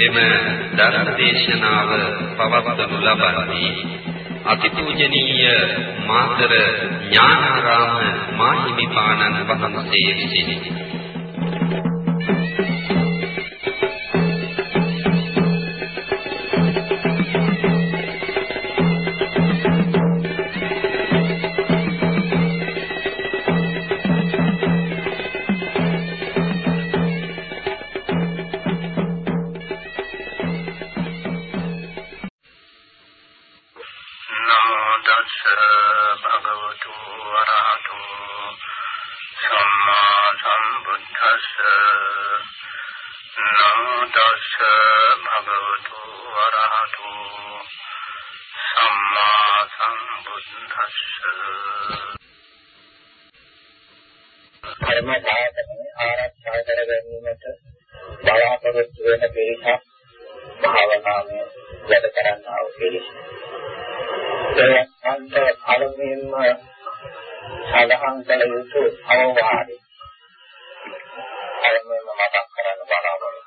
ශ්‍රද්ධාවන්ත පින්වතුනි මෙම ධර්ම දේශනාව පවත්වනු ලබන්නේ අතිපූජනීය මාතර ඥානාරාම මාහිමිපාණන් වහන්සේ විසිනි. ඒ අන්ත කර්මයෙන්ම සඳහන් කළ යුතු අවවාදය. කර්මයෙන්ම මතක් කරන්න බලාපොරොත්තු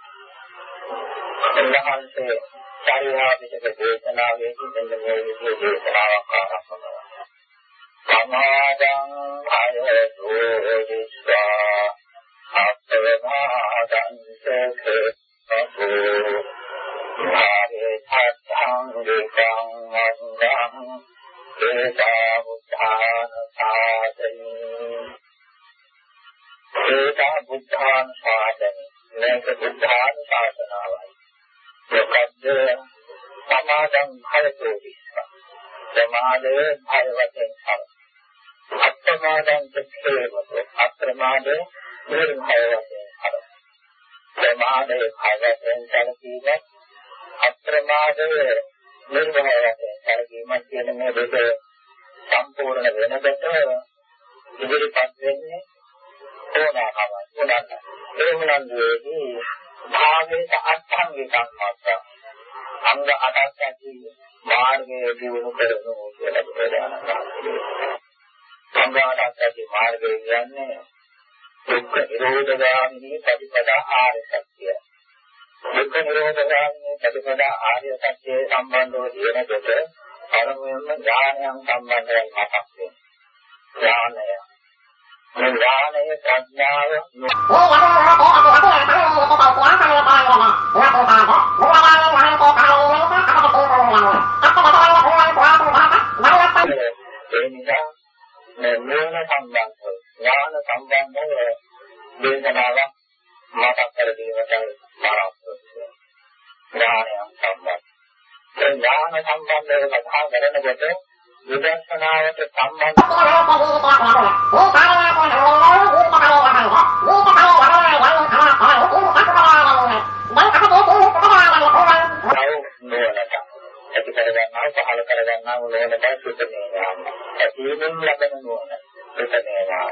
වෙනවා. චාරිවාදික දේශනාවේ තිබෙන මේ විදිහේ දේශනාවක් ආරම්භ සමාදං භයතු විස්සා අත්ථවමාදං සකෝ සංවිතං වන්දං ඒකාබුද්ධාන සාසනේ ඒකාබුද්ධාන සාසනේ මේක බුද්ධාන සාසනාවයි මොකද්ද සමාදං භයතෝ විස්සා සමාදය භය වශයෙන් කරා අප්‍රමාදං චේවතෝ අප්‍රමාදේ නිර්භය වශයෙන් කරා සමාදය භය වශයෙන් කරා කියන්නේ අප්‍රමාදය නිර්වහණය කරගීමක් කියන මේ දෙක සම්පූර්ණ වෙනකොට ඉදිරිපත් වෙන්නේ ඕනෑකම උනන්න. එහෙමනම් මේදී භාගයට අත්ංගිකක් මාත්‍ර අංග අටක් ඇති මාර්ගයේ දිනු කරනවා කියලා ප්‍රධාන කාරණා. සංඝාටක් ඇති මාර්ගය කියන්නේ දුක්ඛ නිරෝධ ගාමිනී පටිපදා ආර්ය සත්‍ය. දුක්ඛ නිරෝධ ගාමිනී එතකොටා ආර්ය සත්‍යය සම්බන්ධව කියනකොට පළමුවෙන්ම ඥානයන් සම්බන්ධයෙන් මතක් වෙනවා. ඥානය. මේ ඥානය ප්‍රඥාව ඒ නිසා මේ මූල සම්බන්ධ ඥාන සම්බන්ධව දේශනාවක් මතක් කර දීමට ධර්ම සම්බන්ධව කතා කරනකොට විදර්ශනාවට සම්බන්ධ ඇති කරගන්නා පහල කරගන්නා මොනවාද සුතමේවා ඇතිවෙන ලබන මොන සුතමේවා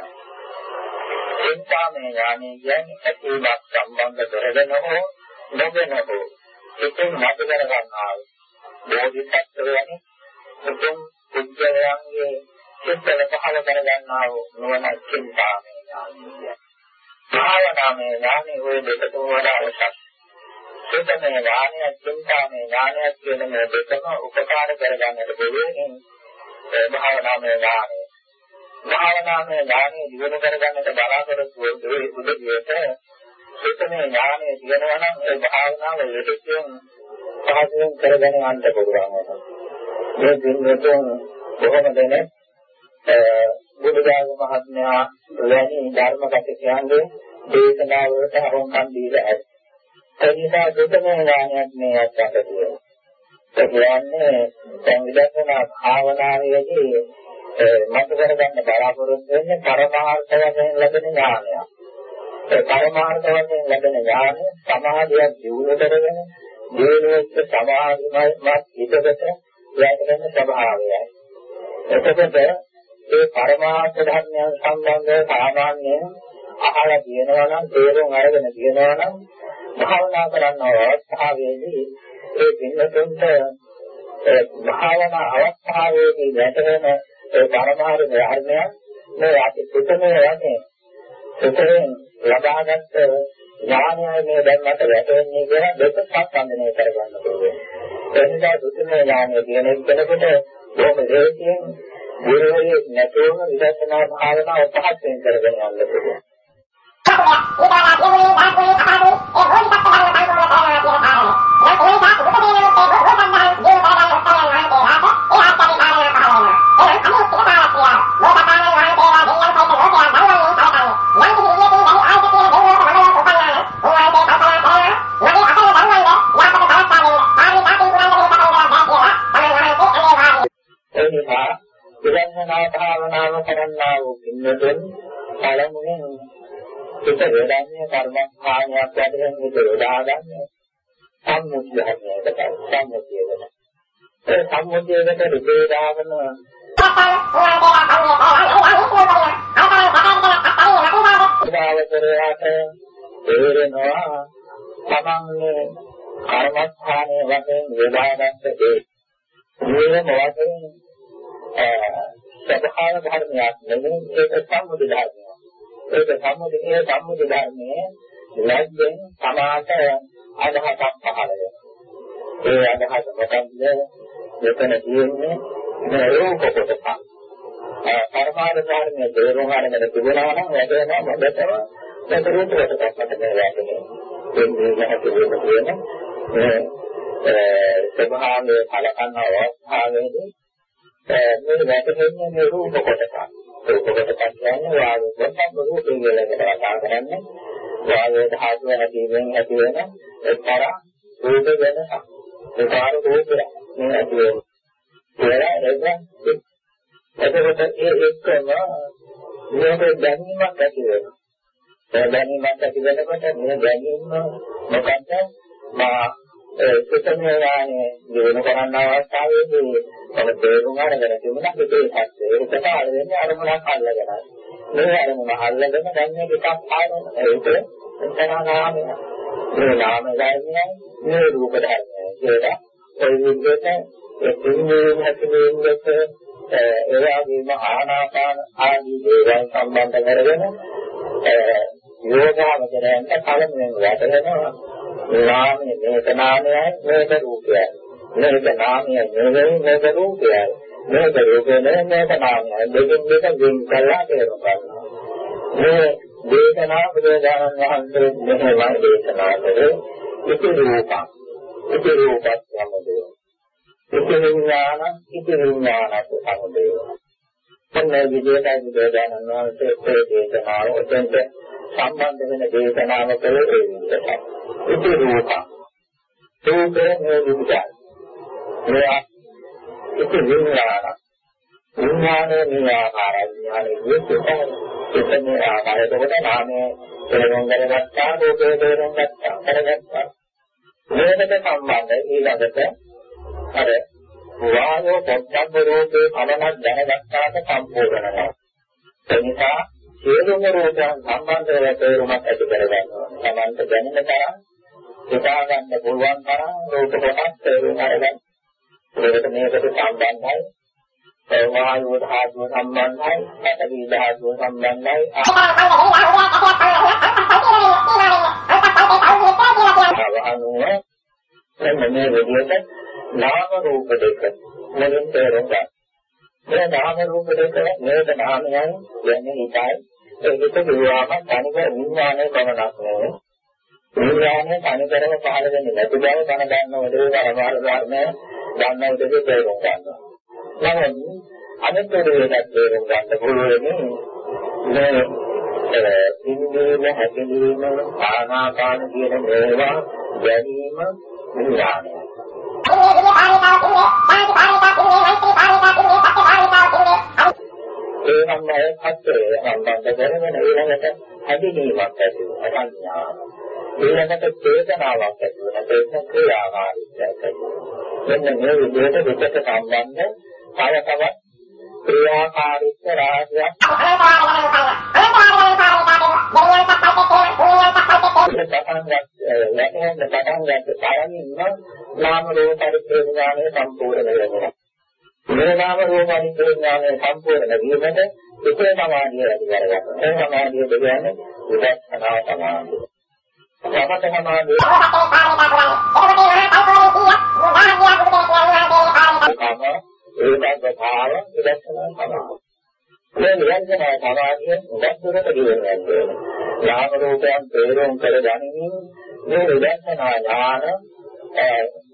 එන්ටාමේ යන්නේ යන්නේ ඇතිවක් සම්බන්ධ කරගෙන හෝ නොගෙන හෝ එකෙන් නැති කරගන්න බෝධිසත්ව යන උතුම් කුජයන්ගේ සිතල පහල කර ගන්නා වූ නුවණ චින්තාව. භාවනාමය ඥානෙ ඔය දෙකම වඩා අවශ්‍යයි. සිතමය ඥානය චින්තාමය ඥානය කියන මේ දෙකම උපකාර කර ගන්නට පුළුවන් භාවනාමය ඥානය. භාවනාමය ඥානය දිනු කර ගන්නට බලාපොරොත්තු වෙන්නේ උදේ සිතමය ඥානය දිනනවා නම් ඒ භාවනාව යෙදෙන්නේ පහසුවෙන් කරගෙන යන්න පුළුවන්. මේ දිනෙතුන් කොහොමද නේ? බුදුදාන මහත්මයා වැනි ධර්ම කටකයන්ගේ දේශනාවලට හරොන්කම් දීලා ඇත. ඒ නිසා දෙතමෝ ඥානයක් මේ අත්දැක තියෙනවා. ඒ කියන්නේ සංවිධාන භාවනාවේදී මත කරගන්න බලාපොරොත්තු වෙන්නේ පරමාර්ථ වශයෙන් ලැබෙන ඥානයක්. ඒ පරමාර්ථ වශයෙන් ලැබෙන ඥානය සමාධියක් දියුණු කරගෙන දේනෝත් සමාධිමත් හිතකට යටගෙන ස්වභාවයයි. එතකොට ඒ පරමාර්ථ ධර්මයන් සම්බන්ධව සාමාන්‍යයෙන් අහලා කියනවා නම් තේරුම් අරගෙන කියනවා නම් භාවනා කරන අවස්ථාවේදී ඒ දෙන්නතුන්ට භාවනා අවස්ථාවේදී වැටෙන ඒ පරමාර්ථ ධර්මයන් මේ අපි පිටමේ යන්නේ. ඒකෙන් ලබාගත් ඥානයයි මේ දැන් මට වැටෙන්නේ කියලා දෙක සම්බන්ධනය කරගන්න පුළුවන්. එනිසා සුතුමේ ඥානය කියන එකට බොහොම ලේසියෙන් ගුරුවරයෙක් නැතුවම විදර්ශනා භාවනාව පහත් වෙන කරගෙන යන්න පුළුවන්. විදර්ශනා හිත වේදන්නේ කර්මස්ථානයක් ඇතුළෙන් හිත වේදාගන්න සම්මුතිය හැටියට සම්මුතියකට ඒ සම්මුතියකට විදේදාගෙන උදාවතරයට තේරෙනවා තමන්ගේ කර්මස්ථානයේ වශයෙන් වේදාගත්ත දේ මේ මොකද ස්වභාව ධර්මයක් නෙමෙයි ඒක සම්මුති ධර්මයක්. ඒක සම්මුති ඒ සම්මුති ධර්මයේ ලැබෙන සමාත අදහසක් පහළ වෙනවා. ඒ අදහස මොකක්ද? මෙතන තියෙන්නේ මේ රූප කොටස. පරමාර්ථ ධර්මයේ තේරුම් ගන්න තිබුණා නම් වැටෙනවා මොකටද? ඒක රූප කොටසක් මත වැටෙනවා. ඒ නැති වෙන මේ ස්වභාවයේ කලකන අවස්ථාවේදී මේ වැටෙන්නේ මේ රූප කොටස. රූප කොටස කියන්නේ වායු කොටස රූපේ කියලා කතා කරන්නේ. වායු ධාතුව හැදීමෙන් ඇති වෙන එක්තරා රූප වෙනසක්. ඒකාර රූපය මේ ඇති වෙන. ඒලා ඒක එතකොට ඒ එක්කම මේක දැනීමක් ඇති වෙනවා. ඒ දැනීමක් ඇති වෙනකොට මේ දැනීම මොකක්ද? මා සුතමේ යානේ දිනු කරන්න අවස්ථාවේදී ඔබ තේරුම් අරගෙන තිබුණා හිතේ සත්‍යය. ඒකට අර වෙන්නේ අරමුණක් අල්ලගෙන. මේ අරමුණ අල්ලගෙන දැන් මේක එකක් ආවම ඒක එතනනාමය. මේ නාම ධර්මයයි මේ රූප ධර්මයයි කියලා ඒ විදිහට ඒ තුන්වෙනි හැකීමෙන්ද ඒ වගේම ආනාපාන ආදී දේවල් සම්බන්ධ කරගෙන යෝගාවචරයන්ට පළමුවෙන් වැටෙනවා නාමය මේක නාමයයි මේක රූපයයි. මේක නාමයයි නෙවෙයි මේක රූපයයි. මේක රූපය නෙවෙයි මේක නාමයයි. දෙකෙන් දෙක වෙන් කරලා තේරුම් ගන්නවා මේ දේශනා බුදුරජාණන් වහන්සේ මෙහෙම දේශනා කළේ ඉති රූපං. ඉති රූපත් සමුදය ඉති විඥාන ඉති විඥානත් සමුදය එන්නේ විදේශයි බුදුරජාණන් වහන්සේ ඒ දේශනාව උදෙන්ට සම්බන්ධ වෙන දේශනාව කළේ ඒ විදිහටයි ඉති රූපං රූපේ මේ විදිහයි මේවා ඉති විඥාන. විඥානයේ මේ ආකාරය විඥානයේ විශේෂයි එතන ආකාරයට කොට නාමයේ තේරුම් ගත්තා රූපේ තේරුම් ගත්තා කරගත්තා. මේකට සම්බන්ධ ඊළඟට අර වායෝ පොත්සබ්බ රූපේ පලනක් දැනගත්තාට සම්පූර්ණ නැහැ එනිසා සියලුම රූපයන් සම්බන්ධව තේරුමක් ඇති කරගන්නවා. සමන්ත දැනෙන තරම් හිතා ගන්න පුළුවන් තරම් රූප කොටස් තේරුම් අරගන්න. ඒකට මේකට සම්බන්ධයි. වායු ධාතුව සම්බන්ධයි පඨවි ධාතුව සම්බන්ධයි. මෙන්න මේ විදිහට නාම රූප දෙක වලින් තේරුම් ගන්න. මේ නාම රූප දෙක මේක නාමයන් කියන්නේ හිතයි. ඒකට විවාහ තනික විඥානයේ පමණක් නෙවෙයි විඥානයේ තනිකරම පහළ වෙන්නේ නැති බව තන ගන්නවද පරමාර්ථ ධර්මය ගන්න උදේ තේරුම් ගන්නවා. නමුත් අනිත් දෙයක් තේරුම් ගන්න පුළුවන් මේ ඉන්දීම හැකලීම ආනාපාන කියන මේවා ගැනීම විඥානය. ඒ සම්මය හතරේ සම්බන්ධ කරගෙන ඊළඟට හැදීමක් ඇති වෙනවා සංඥාව. ඊළඟට චේතනාවක් ඇති වෙනවා චේතන ක්‍රියාකාරීත්වයක් ඇති වෙනවා. මෙන්න මේ විදිහට දෙකට සම්බන්ධ තව තවත් ක්‍රියාකාරීත්ව රාශියක් පටන් ගන්න තරමින්ම නාම රූප පරිච්ඡේදඥානය සම්පූර්ණ වෙනවා. මේ නාම රූප පරිච්ඡේදඥානය සම්පූර්ණ වීමට එකේ සමාධිය ඇති කරගන්නවා. ඒ සමාධිය කියන්නේ විදර්ශනා සමාධිය. සමත සමාධිය ඒකත් භාව විදර්ශනා සමාධිය. මේ නිරන්තර සමාධිය උදස්තරට දිවෙන්නේ. නාම රූපයන් තේරුම් කර ගැනීම මේ විදර්ශනා ඥාන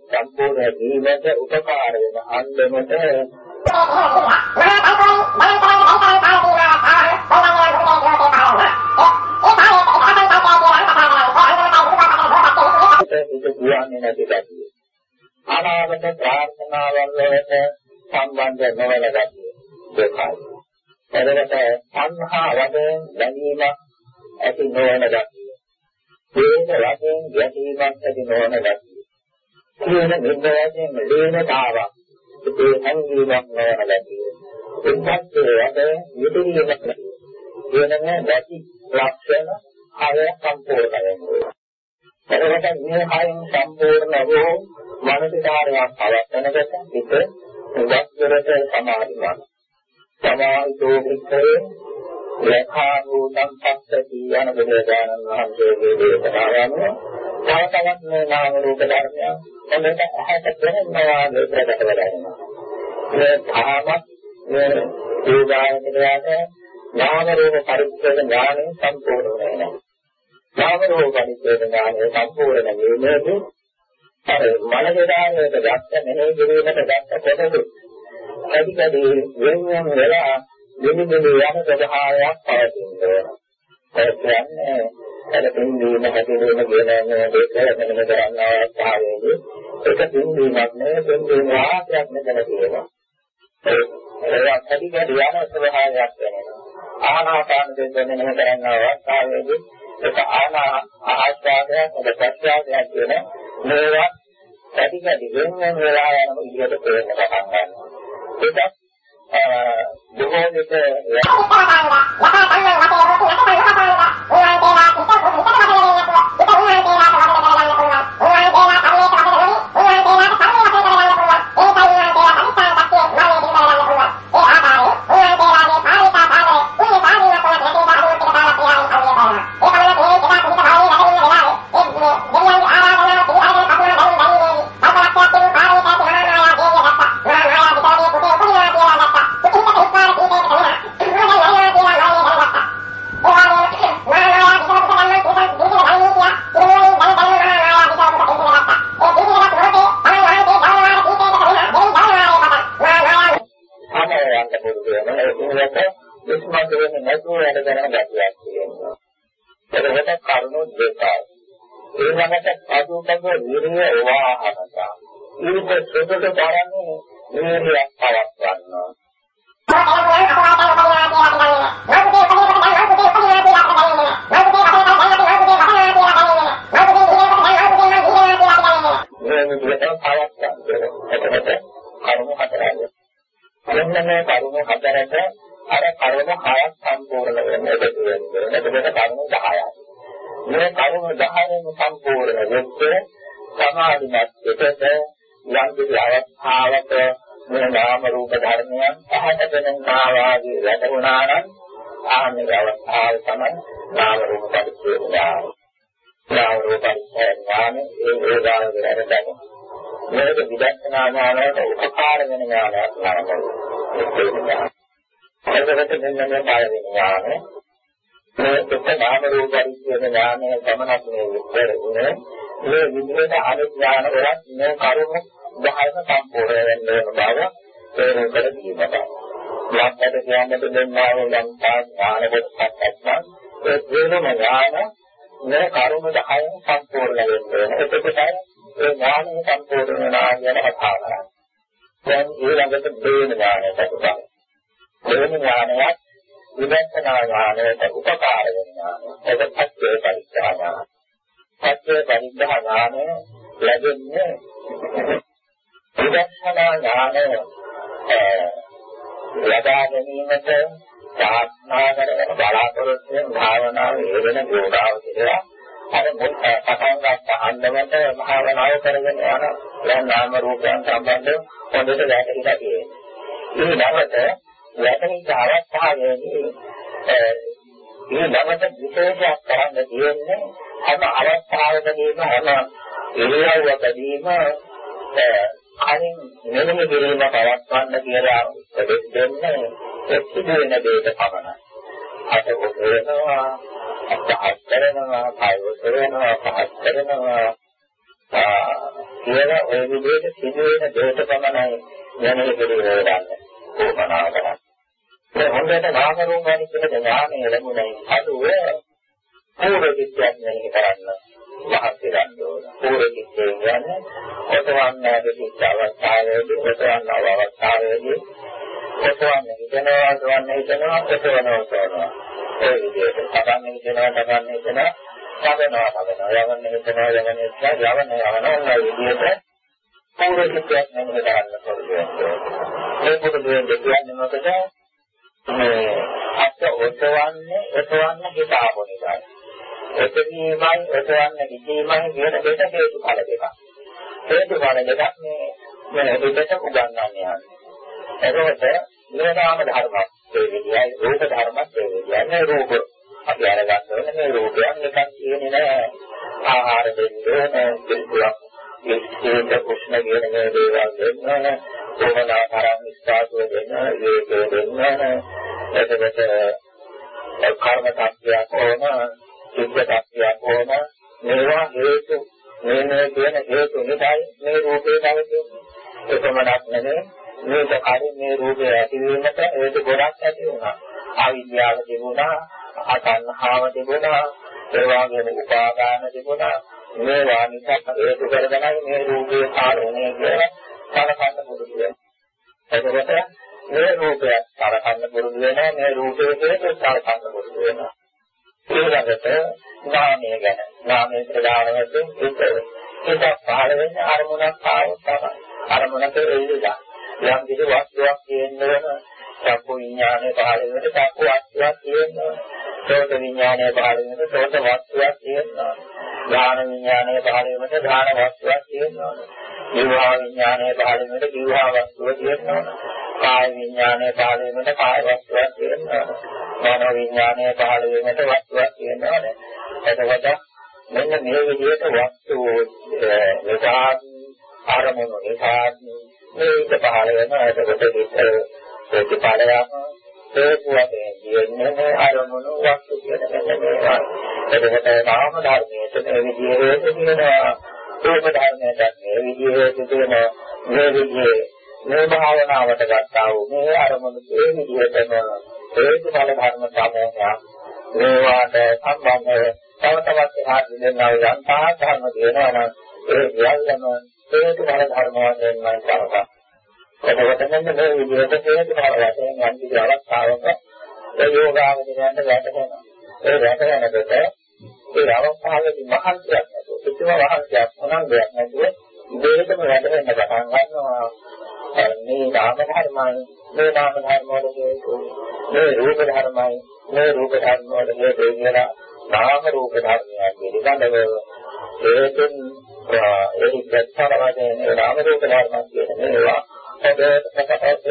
සම්පූර්ණ ජීවිත උපකාර වෙන අන්දමට ඒක කියන්නේ නැති ගැතිය. අනාගත ප්‍රාර්ථනාවන් වලට සම්බන්ධ නොවන ගැතිය. ඒකයි. එතකොට සංහා වශයෙන් දැනීමක් ඇති නොවන ගැතිය. වේද වශයෙන් ගැටීමක් ඇති නොවන ගැතිය. කියන මෙන්න වශයෙන් ලේනතාවක්. ඒ සංගීතයක් නොවන ගැතිය. එක්කත් වශයෙන් විදුලියක් ගැතිය. වෙනම ගැටි ලක්ෂණ හය සම්පූර්ණ වෙනවා. එතකොට මේ හයෙන් සම්පූර්ණ වූ මානසිකාරයක් පවත්නකොට හිත උදස්වරට සමාධිමත්. සමාහිතෝ වික්‍රේ ලේඛා භූතං පස්සති යන බුදුරජාණන් වහන්සේගේ දේශනාවම තව තවත් මේ නාම රූප ධර්මයන් එන්නට ඇහැට පෙනෙනවා ප්‍රකට වෙනවා. මේ ධාමත් මේ යෝගාවචරයට නාම රූප පරිච්ඡේද ඥානය සම්පූර්ණ වෙනවා. නාම රූප පරිච්ඡේද ඥානය සම්පූර්ණ වීමේදී අර මනෝදානයට දැක්ක මෙහෙය කිරීමට දැක්ක කොටස අධිකදී වෙන වෙන වෙලා දෙමිදෙන යන ස්වභාවයක් පවතිනවා. ඒ කියන්නේ අර පින්දීම හැදෙන්න කියන දෙක මෙන්න කරන්න අවස්ථාවේදී ඒක පින්දීමක් නෙවෙයි පින්දීම ආශ්‍රයක් මෙතන තියෙනවා. ඒක අධිකදී යන ස්වභාවයක් වෙනවා. ආනාපාන දෙන්න මෙන්න කරන්න අවස්ථාවේදී ඒක ආනා ආස්වාදයක් ඔබ ප්‍රත්‍යාවයක් කියන මේවා අධිකදී වෙන වෙන වෙලා යන විදිහට තේරෙන්න පටන් ගන්නවා. ඒකත් බොහෝ විට ඥාන ඒ ඕදාන කරගෙන ගන්න. මේක විදර්ශනා ඥානයට උපකාර වෙන ඥානයක් නරකයි. ඒකට දෙන්නේ පාර වෙන ඥාන. මේ එක නාම රූප පරිච්ඡේද ඥානය ගමනක් නෙවෙයි. මේ විදිහට අනිත් ඥාන වලත් මේ කරුණු 10ක සම්පූර්ණ වෙන බව තේරුම් කර ගැනීමට. යාත්‍රාට කියන්නට දෙන්නා වූ ලංකා ඥාන කොටසක් අත්වා ඒ වෙනම ඥාන මේ කර්ම 10න් සම්පූර්ණ වෙනවා. එතකොට ඒ ඥානය සම්පූර්ණ වෙනවා කියන කතා කරා. දැන් ඊළඟට දේන ඥානයට උදාහරණ. දේන ඥානයත් විදර්ශනා ඥානයට උපකාර වෙනවා. ඒක පස්සේ පරිච්ඡාන. පස්සේ පරිච්ඡාන ලැබෙන්නේ විදර්ශනා ඥානය ලබා ගැනීමට ප්‍රාර්ථනා කරගෙන බලාපොරොත්තු වෙන භාවනාව වේදන ගෝඩාව කියලා අර මුල් පටන් ගත්ත අන්දමට භාවනාව කරගෙන යන දැන් නාම රූපයන් සම්බන්ධ හොඳට වැටහිලා තියෙනවා. මේ නැවත වැටහිච්ච අවස්ථාවේදී මේ නැවත විශේෂයක් කරන්න තියෙන්නේ හැම අවස්ථාවකදීම හැම ඉරියව්වකදීම කලින් මෙලෙම කිරීම පවත්වන්න කියලා උපදෙස් දෙන්නේ එක්සිදෙන දෙයක පමණයි. අත උදේනවා අපහත් කරනවා කය උදේනවා පහත් කරනවා කියලා ওই විදිහට සිදුවෙන දෙයක පමණයි යන්නේ පිළිවෙල ගන්න. කොමනාව කරන්නේ. ඒ හොඳට නාම රූප ගැන කියන ඥානය ලැබුණයි අදුව පූර්ව විද්‍යාව ගැන කරන්න මහත් ගන්න ඕන. පූර්ව විද්‍යාව කියන්නේ ඔතවන්නා දෙක අවස්ථාවේදී ඔතවන්නා අවස්ථාවේදී ඔතවන්න හිතනවා ඔතවන්න හිතනවා ඔතවනවා ඔතවනවා. ඒ විදිහට සබන්න හිතනවා සබන්න හිතනවා සබනවා සබනවා යවන්න හිතනවා යවන්න හිතනවා යවන්න යවනවා ඔය විදිහට පූර්ව විද්‍යාව ගැන කරන්න පුළුවන්. මේ පොදු දෙයක් කියන්නේ මොකද? මේ අත් ඔතවන්නේ ඔතවන්න හිතාපු නිසා. ඔතවීමයි ඔතවන්න හිතීමයි කියන දෙක හේතු ඵල දෙකක්. හේතු ඵල දෙකක් මේ මේ දෙකට උගන්වන්නේ යන්නේ. එතකොට මේ නාම ධර්මයක් ඒ විදියයි රූප ධර්මයක් ඒ විදියයි මේ රූප අපි අරගන්න ඕනේ මේ රූපයන් නිකන් කියන්නේ නෑ ආහාර දෙන්න ඕනේ පිළිකුලක් ඒක කුෂ්ණ කියන මේ දේවල් දෙන්න ඕනේ කොමනාතරම් විශ්වාසය දෙන්න ඒක දෙන්න එතකොට කර්ම tattයක් ඕන, චිත්ත tattයක් ඕන, මේවා හේතු මේ මේ කියන හේතු නිසායි මේ රූපේ තවතින්නේ. ඒකමඩක් නෙමෙයි. මේක කලින් මේ රූපේ ඇතිවීමට ඒක ගොඩක් ඇති වුණා. අවිද්‍යාව තිබුණා, අතණ්හාව තිබුණා, ඒ වගේම උපාදාන තිබුණා. මේවා නිසා හේතු කරගෙනයි මේ රූපේ කාරණේ කියලා සලකන්න පුළුවන්. එතකොට මේ රූපයක් සලකන්න පුරුදු වෙනවා මේ රූපයේ හේතු සලකන්න පුරුදු වෙනවා ඊළඟට නාමය ගැන නාමයේ ප්‍රධාන වශයෙන් හිත හිත පහළ වෙන අරමුණක් ආවොත් තමයි අරමුණක එල්ලලා යම් කිසි වස්තුවක් තියෙනවන චක්කු විඥානය පහළ වෙනකොට චක්කු වස්තුවක් තියෙනවා සෝත විඥානය පහළ වෙනකොට සෝත වස්තුවක් තියෙනවා ධාන විඥානය පහළ වෙනකොට ධාන වස්තුවක් තියෙනවා ජීවා විඥානය පහළ වෙනකොට ජීවා වස්තුව තියෙනවා කාය විඥානය පහළ වීමට කාය වස්තුවක් තියෙනවා. මනෝ විඥානය පහළ වීමට වස්තුවක් තියෙනවා නේ. එතකොට මෙන්න මේ විදිහට වස්තු නිසා ආරමුණු නිසා මේක පහළ වෙනවා. එතකොට විතර ප්‍රතිපාදයක් හේතුවක් කියන්නේ ආරමුණු වස්තු කියන මෙන්න මේවා. එතකොට නාම ධර්මයේ මේ විදිහේ තියෙනවා. රූප ධර්මයට මේ විදිහේ තියෙනවා. මේ විදිහේ මේ භාවනාවට ගත්තා වූ මේ අරමුණු ඒ විදිහටම හේතු ඵල ධර්ම සමෝහය මේවාට සම්බන්ධව තව තවත් එහාට දෙන්නා වූ යන්තා ධර්ම දෙනවා නම් ඒ සියල්ලම හේතු ඵල ධර්ම වශයෙන් මම කරනවා. එතකොට මෙන්න මේ විදිහට හේතු ඵල වශයෙන් යම් කිසි අවස්ථාවක ඒ යෝගාවචරයන්ට වැටෙනවා. ඒ වැටෙනකොට ඒ අවස්ථාවේදී මහන්සියක් නැතුව කිසිම වහන්සියක් මොනක්ද නැතුව දෙයකම වැටෙන්න පටන් ගන්නවා. මේ නාම ධර්මයි මේ නාම ධර්ම වල හේතු මේ රූප ධර්මයි මේ රූප ධර්ම වල හේතු කියලා නාම රූප ධර්මයන් පිළිබඳව හේතුන් ඒ ප්‍රත්‍යක්ෂ වශයෙන් නාම රූප ධර්ම කියන මේවා ඔබට ප්‍රකටව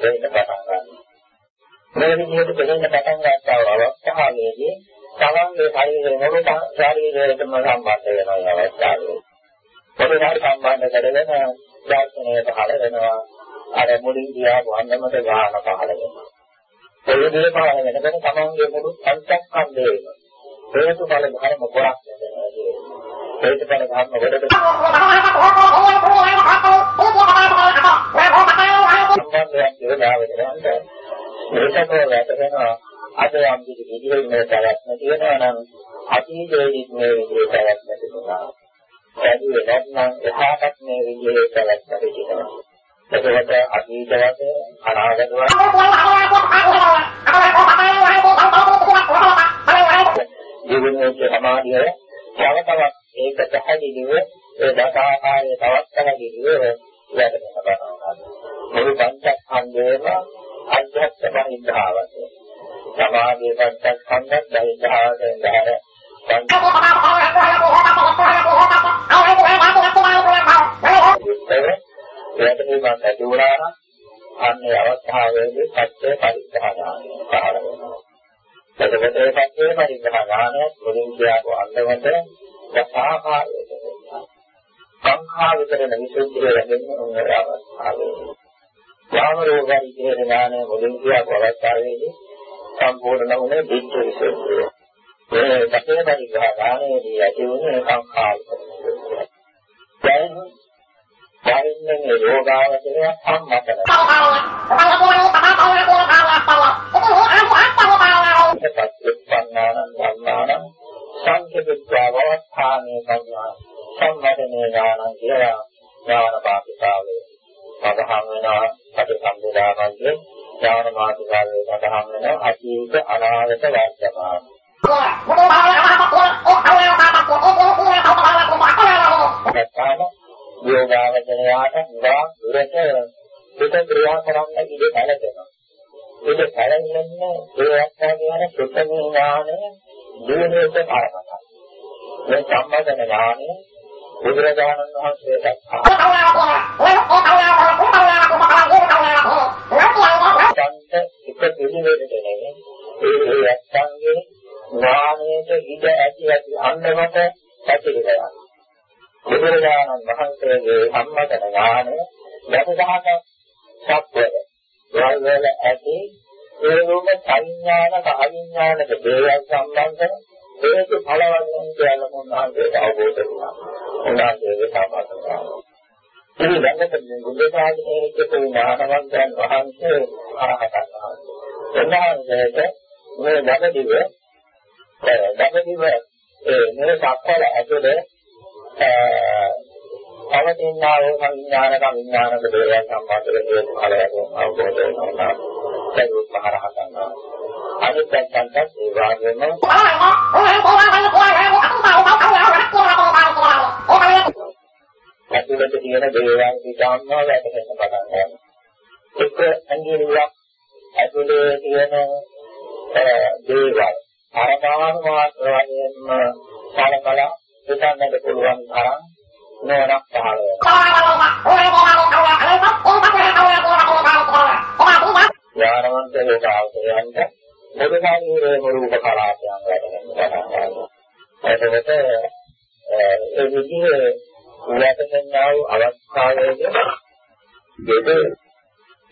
දෙන්න පටන් ගන්නවා මේ විදිහට දෙන්න පටන් ගන්නවා අවස්ථාවේදී තමන්ගේ ශරීරයේ මොන ශරීරයකටම සම්බන්ධ වෙන අවස්ථාවේ පොඩි සම්බන්ධ කරගෙන දර්ශනය පහළ වෙනවා. අර මුලින් කියාපු අන්නමත ගාන පහළ වෙනවා. ඒ විදිහේ පහළ වෙනකොට තමන්ගේ මුළු පංචස්කන්ධයම හේතු බල ධර්ම ගොඩක් වෙනවා. හේතු බල ධර්ම වලට සම්බන්ධයක් ඉරදාවෙනවන්ට මේකකෝ වැටෙනවා අද යම් කිසි විදිහකින් මේ තරක්ම තියෙනවා නම් අතීතයේ මේ විදිහේ තරක්ම තිබුණා. වැඩි නැත්නම් එහාටත් මේ විදිහේ පැවැත්ම පිටිනවා. එතකොට අතීත වශයෙන් අනාගත වශයෙන් සමාධිය තව තවත් ඒක පැහැදිලිව ඒ දසාකාරයේ තවත් පැහැදිලිව වැඩම කරනවා. මේ පංචස්කන්ධයම අධ්‍යාත්ම බහිද්ධාවත. සමාධිය පංචස්කන්ධ බහිද්ධාවතෙන් දැර වැටහීමක් ඇති වුණා නම් අන්නේ අවස්ථාවේදී සත්‍ය පරිත්‍යාගය පහළ වෙනවා. එතකොට ඒ පැත්තේ පරිග්‍රහණය මුලින් කියපු අන්දමට සාහාරයට සංඛා විතරන විසුද්ධිය ලැබෙන්නේ උන්වර අවස්ථාවේ. යාම රෝගයි කියන ඥානය මුලින් කියපු අවස්ථාවේදී සම්පූර්ණ වුණේ දිට්ඨි විසුද්ධිය. මේ පැත්තේ පරිග්‍රහණයේදී ඇති වුණේ සංඛා විතරන. දැන් දැන් මේ රෝගාවචරය සම්මතන. පස්සෙප්පන්නානං ධම්මානං සංකේතත්වවස්ථානේ සංඥා සම්මදනේ ඥානං කියලා ඥාන පාඨිකාවේ සඳහන් වෙනවා පටිසම්භිදාමයේ ඥාන මාර්ගාවේ සඳහන් වෙනවා අතීත අනාගත වර්තමාන. යෝගාවචරයාට නිවා දුරට පිට ක්‍රියා කරන්න ඉඩ සැලසෙනවා ඒක සැලෙන්නේ ඒ අවස්ථාවේ යන සුතම ඥානය දිනුවේට කාරණා. මේ සම්බන්ධන ඥානය බුදුරජාණන් වහන්සේ දක්වා. එක පිළිවෙලට නෙමෙයි ඒ ඒ අත්ංගේ ඥානයට ඉඩ ඇති ඇති අන්නමත පැතිරෙනවා. බුදුරජාණන් වහන්සේගේ සම්මත ඥානය දසදහසක් සත්‍යය වල ඇති ඒ රූප සංඥානක අවිඥානක දේවල් සම්බන්ධව ඒක ඵලවන්තයන් කියලා මොනවාද අවබෝධ වුණා. උන්වහන්සේගේ සාපතනවා. ඉතින් දැන් බුද්ධ ශාසනයේ කියපු මහානවන්තයන් වහන්සේ ආහතන් වහන්සේ. උන්වහන්සේට මේ නගදිව නගදිව ඒ මේ සක්වල ඇතුලේ පවතිනා වූ සංඥානක විඥානක දේවල් සම්බන්ධව ඒ ඵලයෙන් අවබෝධ වෙනවා. ඒක මහරහතන් අනිත් පැත්තට ඒ වගේම ඇතුළත තියෙන දේවල් පිටාන්නවා වැටෙන්න පටන් ගන්නවා. එක ඇඟිල්ලක් ඇතුළේ තියෙන දේවල් අරපාන මාත්‍ර වශයෙන්ම සලකලා හිතන්නට පුළුවන් තරම් නෝනක් පහළ වෙනවා. ඥානවන්ත යෝගාවචරයන්ට මොදකාරීරේ රූප කලාපයන් වැඩෙන්න පටන් ගන්නවා. එතකොට ඒ විදිහේ උලතෙන්නා වූ අවස්ථාවේදී දෙද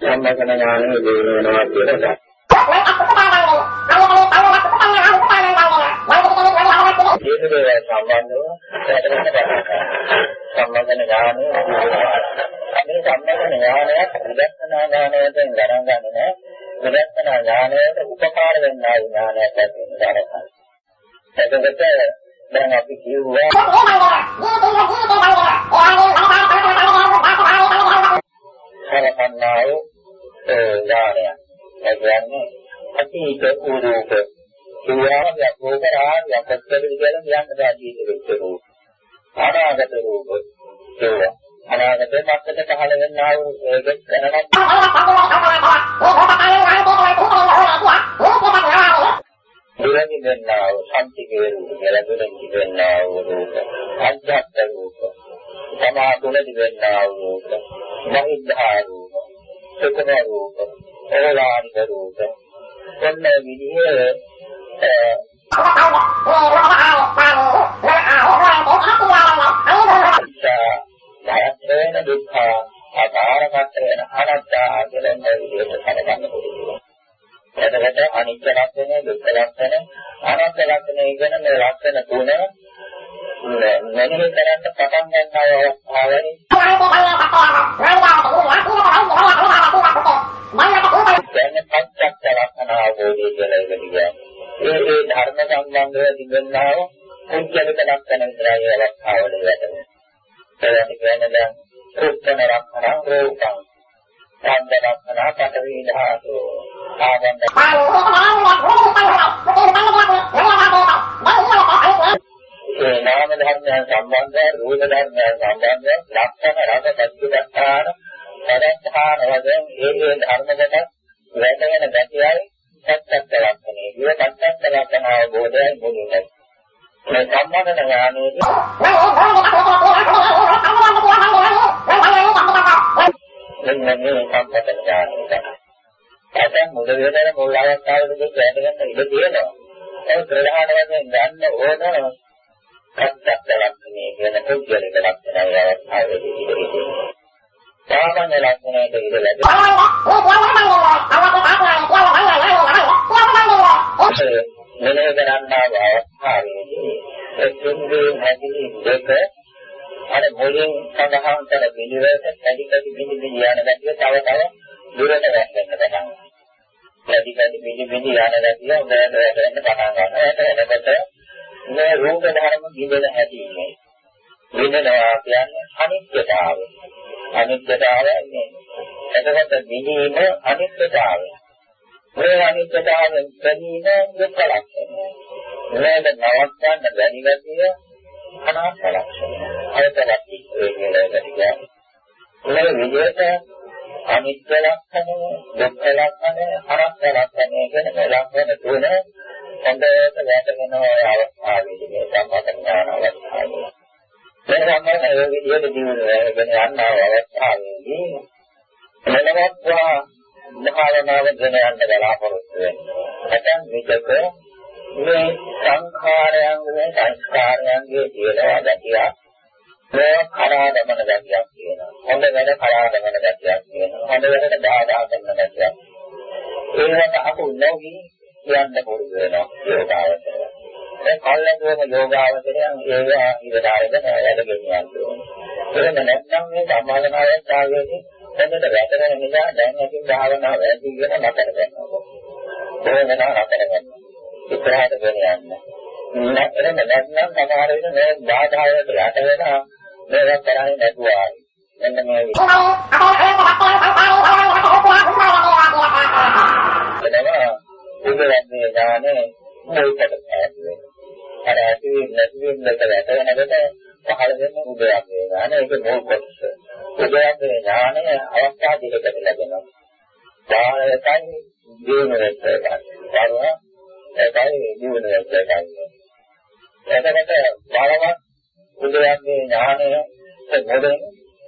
සම්මතන ඥානෙ දිනනවා කියලා. ඒක දේවල් සම්බන්ධව සම්මතන ඥානෙ මේ සම්මතන ඥානය විදර්ශනා ඥානයෙන් ගණන් ගන්නේ නැහැ. විදර්ශනා ඥානයට උපකාර වෙන්නා ඥානයක් ඇති වෙනවා. එතකොට දැන් අපි කියුවා සරකන්නාය ඥානය. ඒ කියන්නේ අතීත උරූප කියනවා යකෝකරා යකත්තර කියන යන්න දාදී දෙක රූප. අනාගත රූප කියනවා. අනාගතේ මත්තට පහළ වෙන්නා වූ ඒක දැනගන්න. දුරනි වෙන්නා වූ සම්පිකේ රූප කියලා දුරනි වෙන්නා වූ රූප. අජ්ජත් රූප. සමාතුලදි වෙන්නා වූ රූප. මහිද්ධා රූප. සුඛම රූප. ඕලානික රූප. එන්න විදිහේ ණයත්‍රේන දුක්ඛ අකාරකත්‍රේන අනත්තා කියලා මේ විදිහට හඳගන්න පුළුවන්. එතකොට අනිත්‍ය ලක්ෂණය, දුක්ඛ ලක්ෂණය, අනාත්ම ලක්ෂණය කියන මේ ලක්ෂණ තුන මෙනෙහි කරන්න පටන් ගන්නා අවස්ථාවේ දැන් පච්චක්ක ලක්ෂණ අවබෝධය කියලා එකට කියන්නේ. ඒ ඒ ධර්ම සම්බන්ධව තිබෙනා වූ කුංචලික ලක්ෂණ විතරයි අවස්ථාවල වැටෙන්නේ. ඒකට කියන්නේ දැන් කුත්තන රක්ඛණ රෝපං. සම්ද රක්ඛණ පඨවි ධාතු. ආගන්ත. ඒ නාම ධර්මයන් සම්බන්ධ රූප ධර්මයන් සම්බන්ධ ලක්ෂණ රස සත්‍යස්ථාන පරස්ථාන වශයෙන් ඒ ඒ ධර්මකට වැටෙන ගැටියයි සත්‍යත්ත ලක්ෂණේ. ඒ සත්‍යත්ත ලක්ෂණ අවබෝධය මුලින්ම මේ සම්මාදන ඥානයේදී මෙන්න මේ සම්පතන ඥානය නැත්නම් මුල වේදන මුල් අවස්ථාවේදී වැටෙන්න ඉඩ තියෙනවා. ඒ ප්‍රධාන වශයෙන් ගන්න ඕන සත්‍යත්ව ලක්ෂණය කියන පුද්ගලික ලක්ෂණය අවස්ථාවේදී ඉතිරි සාමාන්‍ය ලක්ෂණයක ඉඳ ලැබෙනවා. මෙලෙ කරන්නා අවස්ථාවේදී එතුන්ගේ හැටි දෙක අර මුලින් සඳහන් කළ පිළිවෙලට වැඩි කඩි බිඳි බිඳි යන ගැතිය තව තව දුරට වැටෙන්න පටන් ගන්නවා. වැඩි කඩි බිඳි බිඳි යන ගැතිය උඩට වැටෙන්න පටන් ගන්නවා. ඒක එතකොට මේ රූප ධර්ම බිඳෙන හැටි නේ. බිඳෙනවා කියන්නේ අනිත්‍යතාවය. අනිත්‍යතාවය නේ. එතකොට බිඳීම අනිත්‍යතාවය. මේ අනිත්‍යතාවයෙන් බැඳීම දුක්ඛ ලක්ෂණය. මේක නවත්තන්න බැරි ගැතිය අනාත්ම ලක්ෂණය. අයතලක් ඒ කියලා කියන්නේ. මේ විදිහට අනිත්‍ය ලක්ෂණය, දුක්ඛ ලක්ෂණය, අනාත්ම ලක්ෂණය කියන මේ ලක්ෂණ තුන හොඳට වැටෙනවා අවස්ථාවේදී මේ සම්පත ඥාන අවස්ථාවේ. මේ සම්මත ඒ විදිහට දිනන වෙන යන අවස්ථාවේදී මෙලවත්වා භාවනාව ගෙන යන්න බලාපොරොත්තු වෙනවා. නැත්නම් විදක මේ සංඛාරයන්ගේ සංස්කාරයන්ගේ තියෙනවා ගැතිය මේ කරා දමන ගැතියක් තියෙනවා. හොඳ වැඩ කරා දමන ගැතියක් තියෙනවා. හොඳ වැඩට බාධා කරන ගැතියක්. ඒකට අකු නොවි කියන්න පුරුදු වෙනවා යෝගාවචරය. ඒ කල්ලාදෝම යෝගාවචරයන් ඒවා ඉවදාරගෙන වැඩ ගෙනියන්න ඕනේ. එහෙම නැත්නම් මේ සම්මාදනාවක් ආවේදී එතනට වැටෙන නිසා දැන් ඇතින් භාවනාව වැඩි වෙන නතර කරනවා. ඕනනම් නතර කරනවා. ඉස්සරහට ගෙන යන්න. නතර නැත්නම් සමහර විට මේ බාධාවට යට වෙනවා. මේක කරන්නේ නැතුව ආයි. මෙන්න මේ විදිහට ඥානේ මොකටද ඇතුලේ. අර ඇතුලේ නැතිවෙන්න වැටෙනකොට පහළ වෙන උදයක් වේගාන ඒක මොල් කොටස. උදයක් ඥානය අවස්ථා දෙකකට ලැබෙනවා. සායතයි ජීවනයට ගන්න. වරුණ ඒකයි ජීවනයට ගන්න. එතකොට බලවත් උදයක් ඥානය මොදෙන්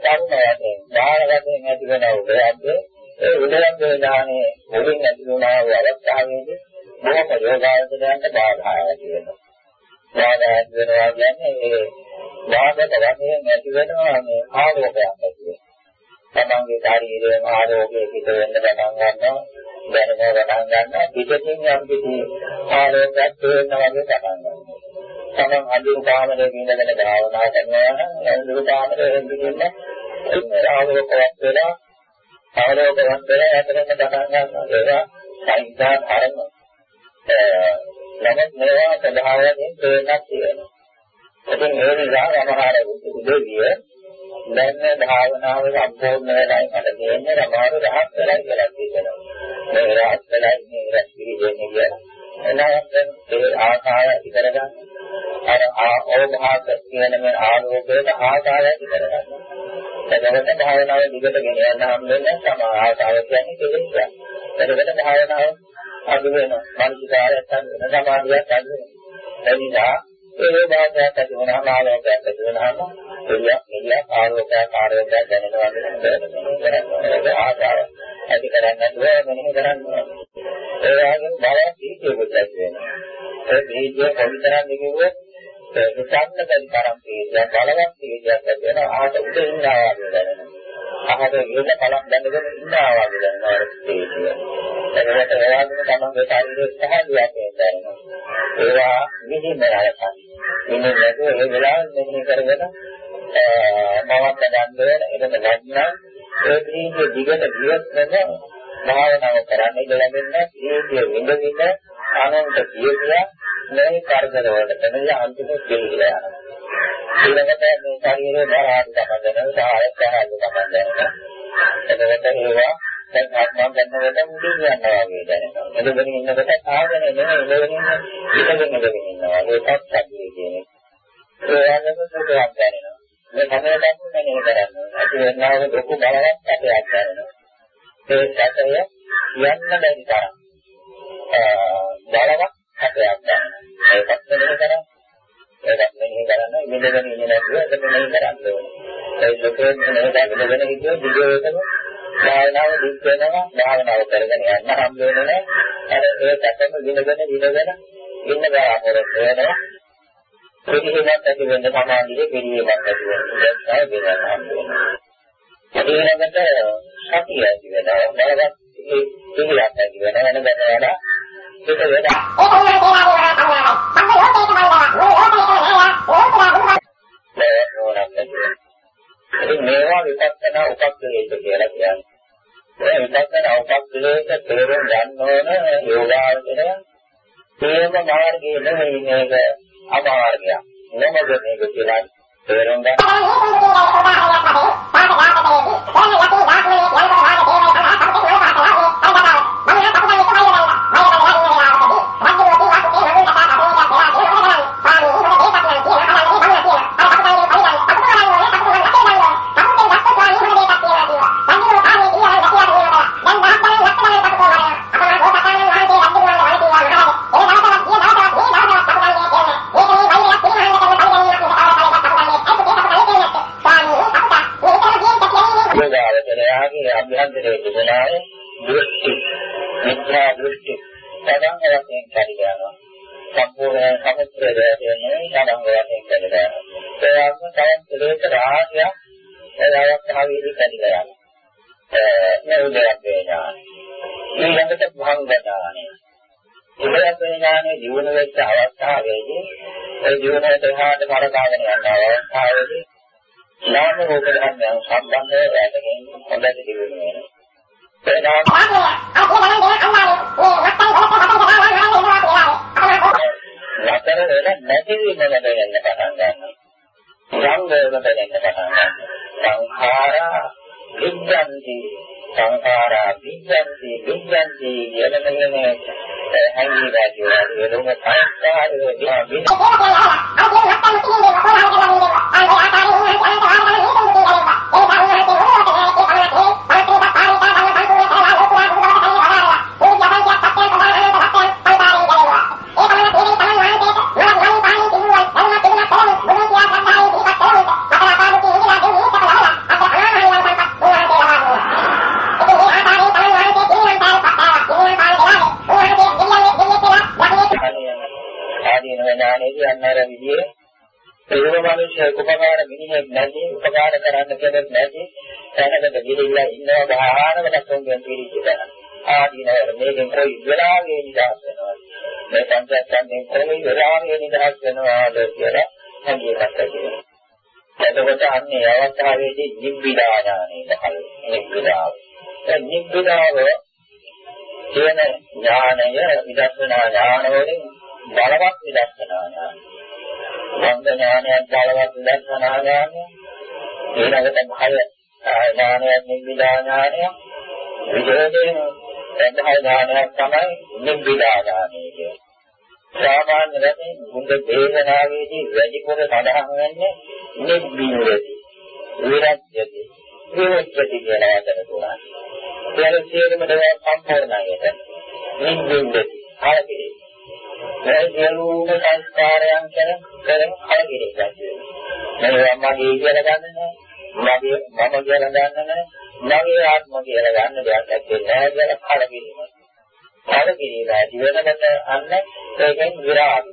සම්මයයෙන් ඥානයෙන් ඇති වෙන උදයක්ද ඒ උදයක් ඥානය මොදින් ඇති වුණා වූ අවස්ථාවේදී මොහොත යෝගාවචරයන්ට බාධා ඇති වෙනවා. බාධා ඇති වෙනවා කියන්නේ ඒ වාදක වශයෙන් ඇති වෙනවා මේ ආරෝපයක් ඇති වෙනවා. තමන්ගේ ශරීරයේ ආරෝග්‍ය පිට වෙන්න පටන් ගන්නවා. දැනෙන පටන් ගන්නවා. පිටින් යම් කිසි ආරෝග්‍යයක් තේරෙනවා වගේ පටන් ගන්නවා. තමන් අඳුරු කාමරේ ඉඳගෙන භාවනා කරනවා නම් අඳුරු කාමරේ ඉඳගෙන ආරෝග්‍යයක් වෙලා ආරෝග්‍යයක් වෙලා ඇතරෙන්න පටන් ගන්නවා. ඒවා සංස්කාර ආරම්භ. නමුත් මේවා ස්වභාවයෙන් තේරෙන්නක් තියෙනවා. ඉතින් ඒ නිසා සමහර උදේවිය දැන් භාවනාව සම්පූර්ණ වෙලායි මට තේන්නේ සමහර රහත් වෙලා කියලා කියනවා. මේ රහත් වෙලා ඉන්නේ රැස් පිළිදෙන්නේ කියලා. එනනම් ඒ ආකාරය ඉතරගන්න. අර ආෝභාග කියන මේ ආරෝපයට ආකාරය ඉතරගන්න. එතකොට භාවනාව දිගට ගෙන යන්න හම්බෙන්නේ සම ආකාරය කියන්නේ ඒක. එතකොට භාවනාව අදු වෙනවා. මානසිකාරයක් ගන්න සමාධියක් ගන්න. එනිසා ඒ වාදයක් ඇති වුණාම ආලෝකයක් ඇති වුණාම එළියක් එළියක් ආලෝකයක් ආරෝපයක් දැනෙනවා නේද ආකාර ඇති කරන්නේ මෙහෙම කරන්නේ ඒ වගේම බලයක් දීතියකුත් ඇති වෙනවා ඒ දීතිය කොවිතරම් නිකුත් විසන්න බැරි තරම් තේජයක් බලවත් තේජයක් ඇති වෙනවා ආහත උඩ ඉන්නවා වගේ දැනෙනවා අහද ඉන්න කලක් දැනගෙන ඉන්නවා වගේ දැනෙනවා තේජය එතකොට එයාගේ තමන්ගේ ශරීරයේ සහජයක් දැනෙනවා ඒවා විදිහට නරකයි ඉන්නේ නැතුව ඒ වෙලාවෙත් මෙහෙම කරගෙන මමත් ගන්න වෙන එතන නැත්නම් ඒ දීගේ දිගට ගියොත් නේද භාවනාව කරන්න ඉඩ ලැබෙන්නේ ඒකේ විඳින්න අනන්ත කියලා මේ කරදර වලට තමයි අන්තිම දෙවිලා යනවා. ඊළඟට මේ ශරීරයේ බාහිර සම්බන්ධන සාහයක් සාහයක් සම්බන්ධන එතකොට ඒවා දැන් ආත්මයන් ගන්නකොට මුදින් යනවා වගේ දැනෙනවා. එතකොට ඉන්නකොට ආගෙන නෙමෙයි ඉඳගෙන ඉඳගෙන ඉඳගෙන ඉන්නවා. ඒකත් සතිය කියන්නේ. ඒ වගේම සුඛයක් දැනෙනවා. මේ කමල දැක්ම නෙමෙයි කරන්නේ. අපි වෙනාව දුක බලවත් සැපයක් දැනෙනවා. ඒ සැපය යන්න බැරි තරම්. බලවත් සැපයක් දැනෙනවා. ඒකත් නෙමෙයි කරන්නේ. ඒකත් නෙමෙයි කරන්නේ. ඉඳගෙන ඉන්නේ නැතුව ඒක නෙමෙයි කරන්නේ. ඒ දුකේ නෙමෙයි දැකගෙන හිටියොත් දිගටම භාවනාව දික් වෙනවා භාවනාව කරගෙන යන්න හම්බ වෙන්නේ අර ඒ සැකම විඳගෙන විඳගෙන ඉන්න බාරකට වෙනවා පිළිහිමක් ඇති වෙන්න සමාධියේ පිළිහිමක් ඇති වෙනවා ඒක තමයි වෙනවා හම්බ වෙනවා ඊළඟට සතිය ඇති වෙනවා බලවත් පිළිහිමක් ඇති වෙනවා වෙන වෙන වඩා ඒක වෙනවා ඉතින් මේවා විපස්සනා උපක්ලේශ කියලා කියන්නේ. ඒ විපස්සනා උපක්ලේශ තේරුම් ගන්න ඕන යෝගාවචරය තේම මාර්ගයේ නෙමෙයි මේක අමාර්ගයක්. මොනවද මේක කියලා තේරුම් ගන්න. Ya, ya, ya. උපකාර මිනිහෙක් නැති උපකාර කරන්න කෙනෙක් නැති තැනකට ගිහිල්ලා ඉන්නවා බාහනකට කොන්දෙන් පිළිච්ච ආදීනවල මේකෙන් කොයි වෙලාවෙ නිදහස් වෙනවා. මේ පංචස්කන්ධයෙන් කොයි වෙලාවෙ නිදහස් වෙනවාද කියලා හැඟීමක් ඇති වෙනවා. එතකොට අන්නේ අවස්ථාවේදී නිබ්බිදා ඥානෙ පහළ නිබ්බිදාව. දැන් නිබ්බිදාව කියන ඥානය විදර්ශනා ඥාන වලින් බලවත් විදර්ශනා ඥානය. බන්ධ ඥානයක් බලවත් දර්ශනා ඥානය ඊළඟට භය ඥානයක් නිවිදා ඥානය විශේෂයෙන් සද්ධා ඥානයක් තමයි නිවිදා ඥානය කියන්නේ සාමාන්‍ය වශයෙන් මුද දේශනාවේදී වැඩිපුර සඳහන් වෙන්නේ නිබ්බින්දති විරජ්‍යති විමුක්ති කියන වචන තුනයි. ඒ සියලුම දේවල් සම්පූර්ණයි. නිබ්බින්දති ආදී ඒ සියලුම සංස්කාරයන් ගැන කරන කලකිරීමක් වෙනවා. මගේ කියලා ගන්න මගේ මම කියලා ගන්න මගේ ආත්ම කියලා ගන්න දෙයක් නැත්තේ නෑ කියලා කලකිරීමක්. කලකිරීම ඇති වෙනකොට අන්න ඒකෙන් විරාගය.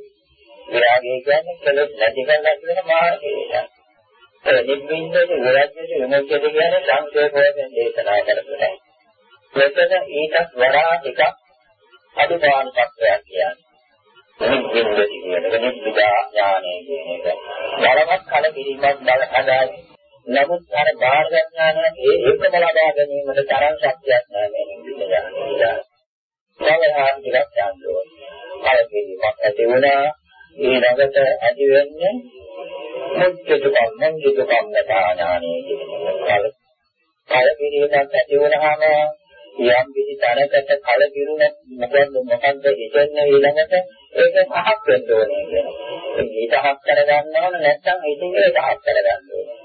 විරාගය කියන්නේ කෙලෙස් නැති කරලා කියන මාර්ගය. ඒ නිබ්බින්දේ විරාගයේ විමුක්තිය කියන්නේ සංකේත වශයෙන් දේශනා කරපුවා. මෙතන ඊටත් වඩා ටිකක් අදුපාන තත්ත්වයක් කියන්නේ. නිබ්බින්දති කියන එක නිබ්බිදා ඥානය කියන එක. බලවත් කල පිළිමක් බල හදාගෙන නමුත් අර බාහිර ඥානය ඒ එකම ලබා ගැනීමට තරම් ශක්තියක් නැහැ මේ නිබ්බිදා ඥානය. සමහරවිට ටිකක් යනවා. කල පිළිමක් ඇති වුණා ඊළඟට ඇති වෙන්නේ මුච්චතුකම් මුච්චතුකම් ඥානය කියන එක. කල පිළිමක් ඇති වුණාම යම් කිසි තැනකට කලකිරුණ මොකද මොකද්ද හිතන්නේ ඊළඟට ඒක අහක් වෙන්න ඕනේ කියනවා. ඒක අහක් කරගන්න ඕන නැත්නම් ඉතින් ඒක අහක් කරගන්න ඕනේ.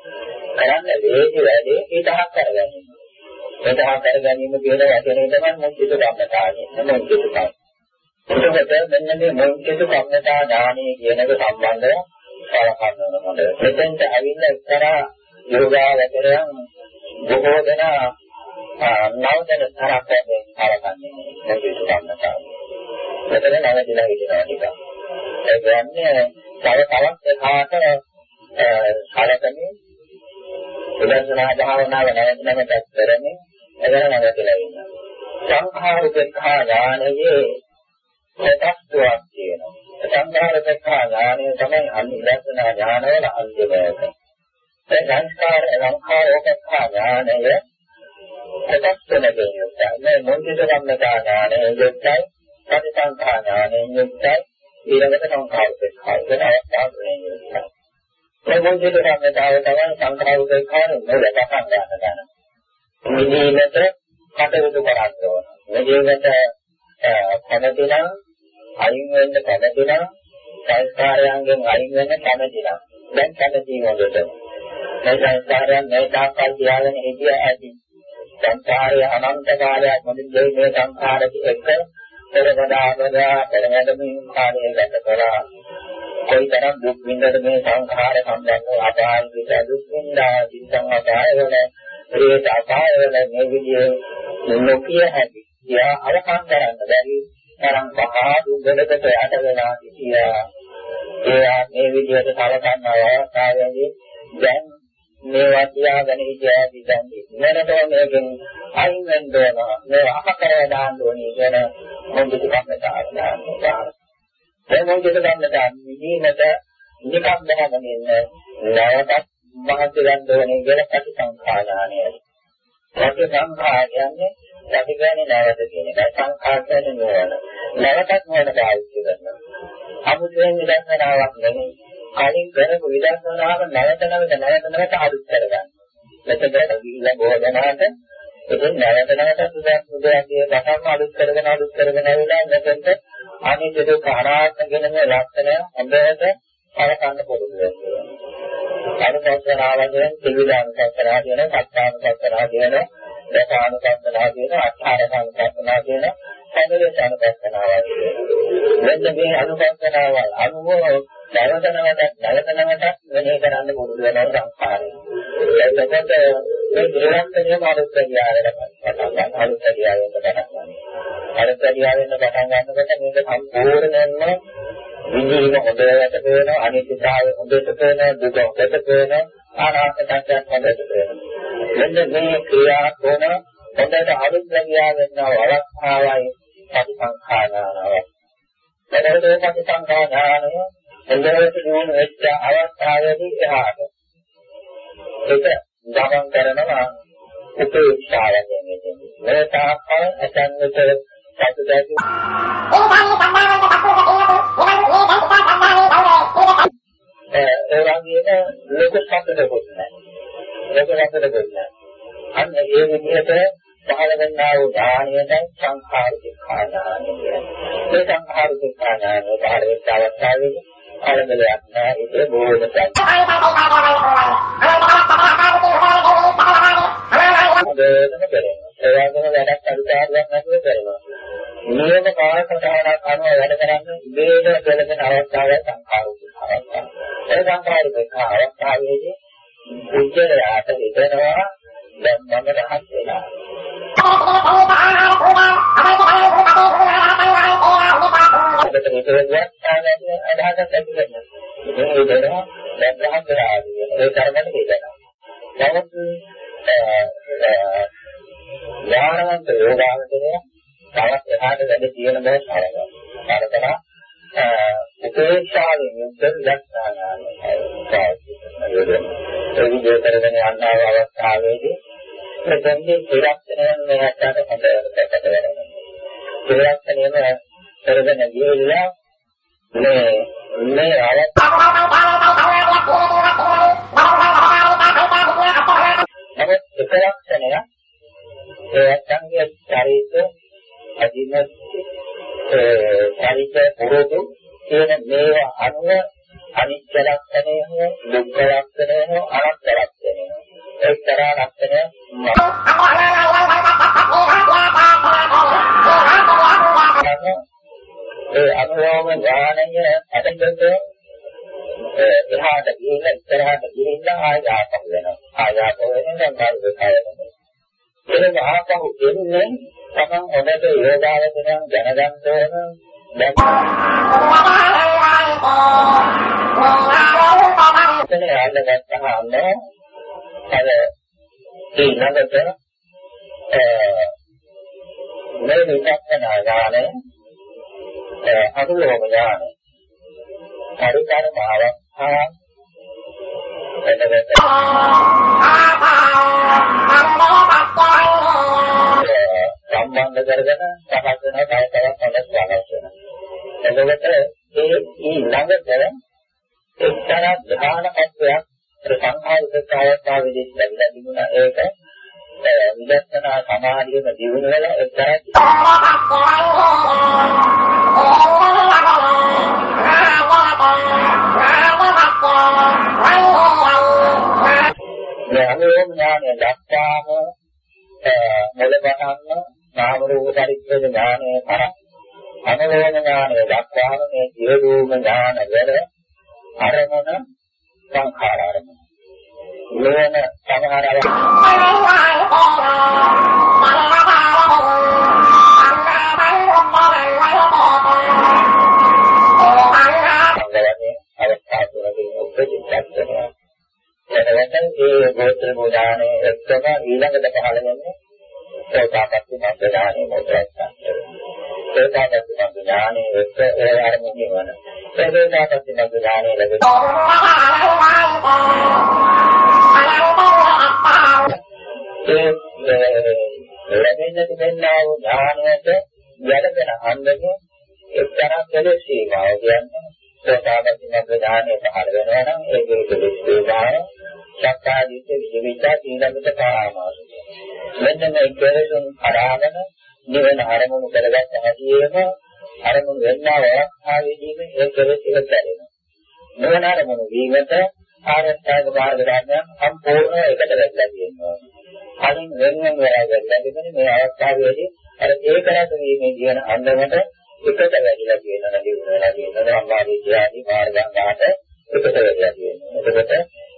කරන්න වේදි වැඩි ඒක අහක් කරගන්න. ඒක අහක් කරගැනීම කියන වචනේ තමයි මුචිත කම්මතාවය. මුචිත කම්. එතකොට මෙන්න මේ මුචිත කම්මතා ඥානය කියන එක සම්බන්ධව සලකන්න ඕනේ. මෙතෙන්ට ඇවිල්ලා එක්තරා යෝගාවචරයන් බොහෝ දෙනා නවතන තරක්යෙන් කලකන්නේ මොකද සම්මතයි. මෙතන නැවතිලා හිටිනවා ටික. ඒ කියන්නේ තව තවත් එහාට කලකන්නේ විදර්ශනා භාවනාව නැවත නැවතත් කරන්නේ එතන නැවතිලා ඉන්නවා. සංඛාර උපේක්ඛා ඥානයේ කොටස්තුවක් තියෙනවා. සංඛාර උපේක්ඛා ඥානය තමයි අනිදර්ශනා ඥානවල අන්තිම එක. ඒ සංස්කාර සංඛාර උපේක්ඛා ඥානය කොටස් වෙනකින් යුක්තයි. මේ මොන්තිද සම්මතා ඥානය යුක්තයි. පටිසංඛා ඥානය යුක්තයි. ඊළඟට සංඛාර උපේක්ඛා වෙන අවස්ථාවකින් යුක්තයි. මේ මොන්තිද සම්මතාව තමයි සංඛාර උපේක්ඛා නෙවෙයි පටන් ගන්න. නිදීමට කටයුතු කරන්න ඕන. නිදීමට කැමති නම් අයින් වෙන්න කැමති නම් සංස්කාරයන්ගෙන් අයින් වෙන්න කැමති නම් දැන් කැමති මොකද? මේ සංස්කාරයන් මේ තාක්කල් තියාගෙන හිටිය ඇති. සංස්කාරය අනන්ත කාලයක් මොකද මේ සංස්කාරෙක එක පෙරවදාවදා පෙරවැදමින් කාලය ගත කරා. කොයිතරම් දුක් විඳද මේ සංස්කාර සම්බන්ධව අපාය පිට දුක් විඳා සිතන් අපාය වල ඒත් අපාය වල මේ විදිහේ නොකිය හැකි. යා අවකම් කරන්න බැරි තරම් පහා දුගලකට යට වෙලා සිටියා. ඒ මේ විදිහට සලකන අවස්ථාවේදී දැන් මේවා තියාගෙන හිටියා දිගන්නේ. මෙන්නතෝ මේකෙන් අයින් වෙන්න ඕන. මේ අහකරව දාන්න ඕනේ කියන මොන්දිට කම්මතාව දාන්න. දැන් මොන්දිට කම්මතාව නිදීමට නිකම් බහගෙන ඉන්න නැවතත් මහත් ගන්න ඕනේ කියලා ප්‍රතිසංඛානානයයි. ප්‍රතිසංඛා කියන්නේ අපි කියන්නේ නැවත කියන එක. සංඛා කියන්නේ නෝන. නැවතත් නෝන පාවිච්චි කරනවා. අමුතුවෙන් විදර්ශනාවක් නෙමෙයි. කලින් කරපු විදර්ශනාව නැවත නැවත නැවත නැවත අලුත් කරගන්න. මෙතන ගිහිල්ලා බෝධනාට ඉතින් නැවත නැවත සුදස්මුදයේ බතම අලුත් කරගෙන අලුත් කරගෙන ආවිලා මෙතෙන්ට අනිත්‍ය දුක් අනාත්ම කියන මේ ලක්ෂණය හොඳට අරකන්න පුරුදු වෙනවා. අනුසස්සනාවෙන් ත්‍රිවිධ අනුසස්සනා කියන සත්‍යානුසස්සනා කියන දසානුසස්සනා කියන අට්ඨාර සංසස්සනා කියන සම්මේලන අනුසස්සනාවල් මෙන්න මේ අනුසස්සනාවල් අනුව නැවත නැවත නැවත නැවත වෙනේ කරන්න පුරුදු වෙනවා සංස්කාරය. එතකොට මේ ත්‍රිලක්ෂණයම අනුත් ක්‍රියාවෙන් පටන් ගන්න අනුත් ක්‍රියාවෙන් පටන් ගන්න. අනුත් ක්‍රියාවෙන් පටන් ගන්නකොට මේක සම්පූර්ණයෙන්ම විඳීම හොඳට පේනවා අනිත්‍යතාවය හොඳට පේනවා දුක හොඳට පේනවා ආනාපාන සත්‍යයක් හොඳට පේනවා මෙන්න මේ ක්‍රියා කරන හොඳට අනුත් ක්‍රියාවෙන් අවස්ථාවයි ප්‍රතිසංඛානාව එතකොට ප්‍රතිසංඛානානය හොඳට නුවණ වෙච්ච අවස්ථාවේදී එහාට ඒක ගමන් කරනවා උපේක්ෂාවෙන් කියන්නේ මේ තාක්කල් අසන්නතර සතුටයි ඒ වගේම ලෝක සම්පතකුත් නැහැ. ලෝක සම්පතකුත් නැහැ. අන්න ඒ විදිහට පහළ වෙනා වූ ඥානයෙන් සංඛාර විඛානාන කියන්නේ. මේ සංඛාර විඛානාන පහළ වෙච්ච අවස්ථාවේදී අරමුණක් නැහැ ඒක බොහොම සත්‍යයි. ඒ වගේම වැඩක් අනුසාරයක් නැතුව කරනවා. නියම කාලසටහනක් අනුව වැඩ කරන්නේ ඉබේම කෙලෙන අවස්ථාවක් සංඛාරුක අවස්ථාව. ඒ සංඛාරුක අවස්ථාවේදී උච්චරයට හිතනවා දැන් මම රහත් වෙලා. අපිට මෙතනදී අදහසක් ඇති වෙනවා. මේ දෙනවා දැන් රහත් වෙලා ඒ තරමට හිතනවා. නමුත් ඥානවන්ත යෝගාවචරය තවත් එහාට වැඩ තියෙන බව සාරගන්න. සාරකලා උපේක්ෂාවෙන් යුක්ත විදර්ශනාඥානය. ඒ විදිහට කරගෙන යන අවස්ථාවේදී මෙතෙන්දී ත්‍රිලක්ෂණයන් මෙහාට හොඳට දැකට වෙනවා. ත්‍රිලක්ෂණයම කරගෙන ගියලා මේ මේ අවස්ථාවේ එක ලක්ෂණයක් ඒ සංගේ චරිත අදින චරිත පුරුදු කියන මේවා අනුව අනිත්‍ය ලක්ෂණය හෝ දුක්ඛ ලක්ෂණය හෝ අනාත්ම ලක්ෂණය එක්තරා ලක්ෂණය ඒ අනුවම ඥානය අදකට එහාට ගිහින් ඉස්සරහට ගිහින් ආය ආපහු වෙනවා ආය ආපහු වෙනවා නම් මාර්ගය එහෙම ආපහු එන්නේ තමන් හොඳට යෝගාවචරයන් දැනගන්න ඕන දැන් එතන යන්න ගත්තාම අර ඒ ළඟට මේ විචක්ෂණා ඥානය අනුලෝම ඥානය පරිකාර භාවහා එතකොට සම්බන්ධ කරගෙන සකස් වෙන තව තවත් හොඳ සකස් වෙනවා. එතකොට ඒ ඊළඟට එක්තරා ධාන පත්‍රයක් සංඛාරික කායතාවයේදී ලැබිලා තිබුණා ඒක විදර්ශනා සමාධියම දිනු වෙලා එක්තරා මේ අනුයෝග ඥානය දක්වාම මොළබහන්න නාම රූප පරිච්ඡේද ඥානය කරා අනුයෝග ඥානය දක්වාම මේ සියලුම ඥාන වල අරමුණ සංඛාර අරමුණ මෙවන සමහර අය ඒ ගෝත්‍ර බුදානේ එක්කම ඊළඟට පහළ වෙන්නේ සෝතාපට්ටි මග්ගදානේ මොකක්ද? සෝතාපට්ටි මග්ගදානේ එක්ක ඒ අරමුණේ වන. සෝතාපට්ටි මග්ගදානේ ලැබෙන. ඒ ලැබෙන්න තිබෙනා වූ ඥානයට යටගෙන අංගකේ එක්තරා කෙලෙස් සීමාව කියන්නේ සෝතාපට්ටි මග්ගදානේ පහළ වෙනවා නම් ඒකේ කෙලෙස් සීමාව සක්කාදිට විවිධ සීලමිත පරාමාස. මෙන්න මේ කෙලෙසුන් අරාගෙන නිවන අරමුණු කරගත්ත හැටිම අරමුණු වෙන්නව ආවේදීම ඒ කෙලෙස් ඉවතරිනවා. නිවන අරමුණු වීමට ආරස්ථායක මාර්ග ධර්මයන් සම්පූර්ණ එකට වැටලා තියෙනවා. කලින් වෙන වෙන වෙලාවකට තිබෙන මේ අවස්ථාවේදී අර ඒකරස වීමේ කියන අන්දමට එකට වැඩිලා තියෙනවා නේද? වෙලා තියෙනවා. අම්මාදී ආදී මාර්ගාංගාට එකට වැඩිලා තියෙනවා. එතකොට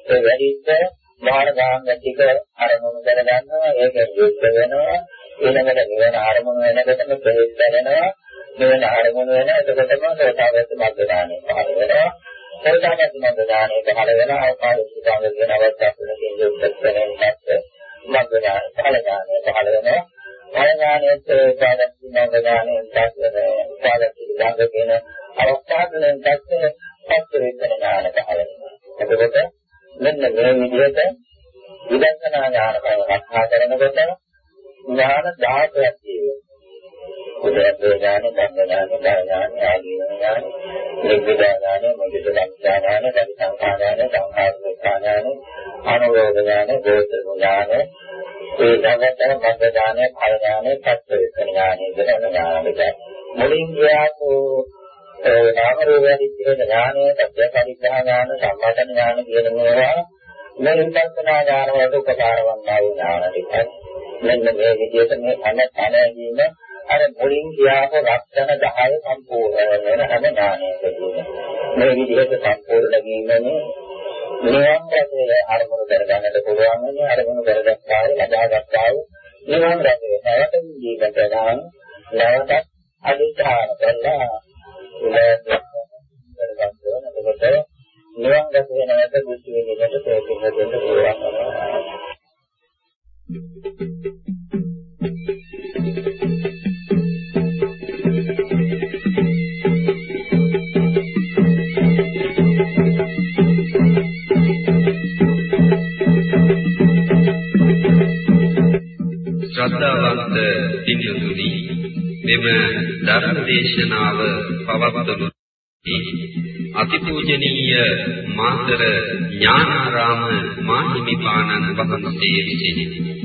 ඒ වැඩිච්ච මාර්ගාංග ටික අරමුණු කරගන්නවා ඒක යුක්ත වෙනවා ඊළඟට නිවන අරමුණු වෙනකොටම ප්‍රේස් කරනවා නිවන අරමුණු වෙන එතකොටම සෝතාපට්ටි මග්ගදානෙ පහළ වෙනවා. සෝතාපට්ටි මග්ගදානෙ පහළ වෙනවා. ආපාදිකාංග කියන අවස්ථාවකදී යුක්ත වෙන නැත්නම් මග්ගදානෙ පහළ දානෙ පහළ වෙනවා. පළඥානෙත් සාධි මග්ගදානෙ දැක්වෙන සාධි දාංග කියන අවස්ථාවකදී දැක්වෙන සත්‍ය වේදනා ඥාන පහළ වෙනවා. එතකොට මෙන්න මේ විදිහට විදර්ශනා ඥාන කව රක්ෂා කරනකොට ඥාන 16ක් තියෙනවා. උදේට ඥාන, ධම්ම ඥාන, දාන ඥාන, ආදී ඥාන, නිබ්බිද ඥාන, මොදිත ඥාන, දරි සංඛාර ඥාන, සංඛාර ඥාන, අනුරෝධ ඥාන, ගෝත්‍ර ඥාන, ඒ දවතර මග්ග ඥාන, ඵල ඥාන, සත්‍ය ඥාන කියන ඥාන දෙක. මුලින් කියපු නාම රූපයන්ගේ ඥානය, සත්‍ය පරිඥා ඥාන, සම්මාදන ඥාන කියන මේවා මේ විපස්සනා ඥාන වලට උපකාර වන්නා වූ ඥාන ටිකයි. මෙන්න මේ විදිහට මේ කන කනදීම අර මුලින් කියාපු ලක්ෂණ 10 සම්පූර්ණ වෙන හැම ඥානයකදීම මේ විදිහට සම්පූර්ණ වීමනේ නිවන් රැකේ අරමුණු කරගන්නට පුළුවන් වෙන්නේ අරමුණු කරගත්තා ලබාගත්තා නිවන් රැකේ නැවත ජීවිතය නම් නැවත අදිස්ථාන කරලා එතකොට නිවන් දැක වෙනවට බුද්ධ විදිහට තේරුම් ගන්න පුළුවන්. ශ්‍රද්ධාවන්ත පින්තුනි මෙම ධර්ම දේශනාව පවත්වනු අතිපූජනීය මාතර ඥානාරාම මාහිමිපාණන් වහන්සේ විසිනි.